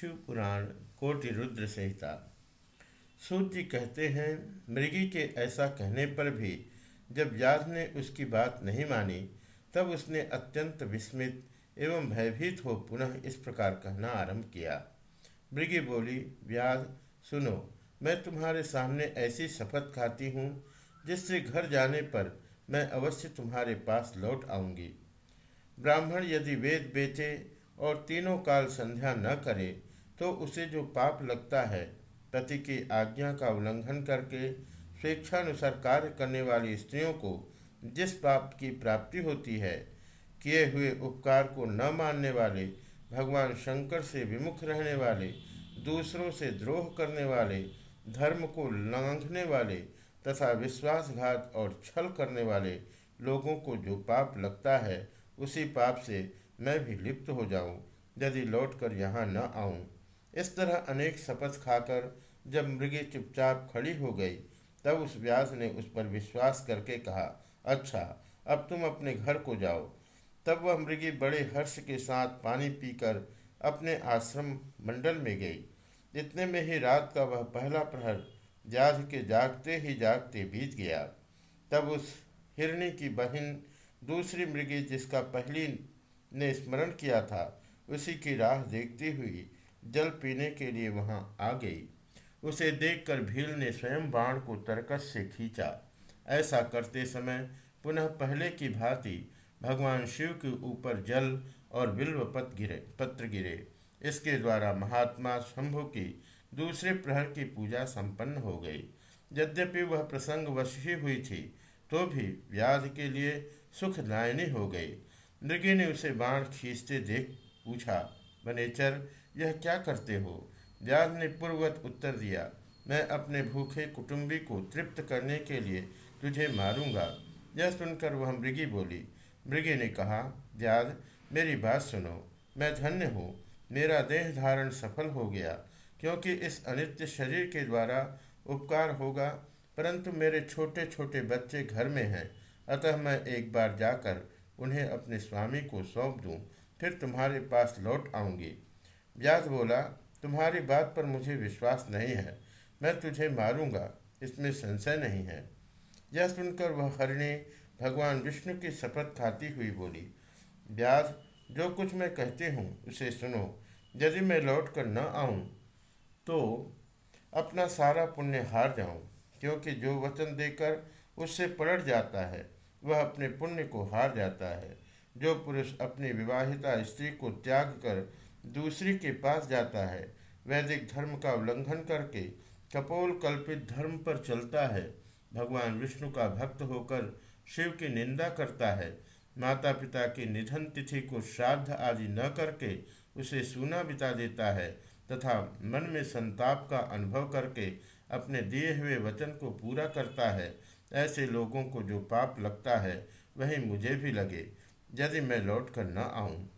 शिव पुराण कोटि रुद्र संहिता। सूत जी कहते हैं, मृगी के ऐसा कहने पर भी जब व्यास ने उसकी बात नहीं मानी, तब उसने अत्यंत विस्मित एवं भयभीत हो पुनः इस प्रकार कहना आरंभ किया। मृगी बोली, व्यास, सुनो, मैं तुम्हारे सामने ऐसी शपथ खाती हूँ, जिससे घर जाने पर मैं अवश्य तुम्हारे पास लौट आऊँगी। ब्राह्मण यदि वेद बेचे और तीनों काल संध्या न करे तो उसे जो पाप लगता है पति की आज्ञा का उल्लंघन करके स्वेच्छानुसार कार्य करने वाली स्त्रियों को जिस पाप की प्राप्ति होती है, किए हुए उपकार को न मानने वाले, भगवान शंकर से विमुख रहने वाले, दूसरों से द्रोह करने वाले, धर्म को लांघने वाले तथा विश्वासघात और छल करने वाले लोगों को जो पाप लगता है, उसी पाप से मैं भी लिप्त हो जाऊँ, यदि लौटकर यहाँ न आऊँ। इस तरह अनेक शपथ खाकर जब मृगी चुपचाप खड़ी हो गई, तब उस व्यास ने उस पर विश्वास करके कहा अच्छा अब तुम अपने घर को जाओ। तब वह मृगी बड़े हर्ष के साथ पानी पीकर अपने आश्रम मंडल में गई। इतने में ही रात का वह पहला प्रहर व्याध के जागते ही जागते बीत गया। तब उस हिरणी की बहन, दूसरी मृगी जिसका पहली ने स्मरण किया था, उसी की राह देखती हुई जल पीने के लिए वहाँ आ गई। उसे देखकर भील ने स्वयं बाण को तरकस से खींचा। ऐसा करते समय पुनः पहले की भांति भगवान शिव के ऊपर जल और बिल्व पत गिरे, पत्र गिरे। इसके द्वारा महात्मा शंभु की दूसरे प्रहर की पूजा संपन्न हो गई। यद्यपि वह प्रसंग वश हुई थी तो भी व्याध के लिए सुखदायिनी हो गई। मृगी ने उसे बाण खींचते देख पूछा बनेचर यह क्या करते हो? व्याध ने पूर्ववत उत्तर दिया, मैं अपने भूखे कुटुंबी को तृप्त करने के लिए तुझे मारूँगा। यह सुनकर वह मृगी बोली, मृगी ने कहा व्याध मेरी बात सुनो, मैं धन्य हूँ। मेरा देह धारण सफल हो गया, क्योंकि इस अनित्य शरीर के द्वारा उपकार होगा, परंतु मेरे छोटे छोटे बच्चे घर में हैं। अतः मैं एक बार जाकर उन्हें अपने स्वामी को सौंप दूँ। फिर तुम्हारे पास लौट आऊँगी। व्यास बोला, तुम्हारी बात पर मुझे विश्वास नहीं है, मैं तुझे मारूँगा, इसमें संशय नहीं है। यह सुनकर वह हरिणी भगवान विष्णु की शपथ खाती हुई बोली, व्यास, जो कुछ मैं कहती हूँ, उसे सुनो, यदि मैं लौट कर न आऊँ तो अपना सारा पुण्य हार जाऊँ, क्योंकि जो वचन देकर उससे पलट जाता है, वह अपने पुण्य को हार जाता है। जो पुरुष अपनी विवाहिता स्त्री को त्याग कर दूसरी के पास जाता है, वैदिक धर्म का उल्लंघन करके कपोल कल्पित धर्म पर चलता है। भगवान विष्णु का भक्त होकर शिव की निंदा करता है। माता पिता की निधन तिथि को श्राद्ध आदि न करके उसे सूना बिता देता है तथा मन में संताप का अनुभव करके अपने दिए हुए वचन को पूरा करता है। ऐसे लोगों को जो पाप लगता है, वही मुझे भी लगे। यदि मैं लौट कर न आऊँ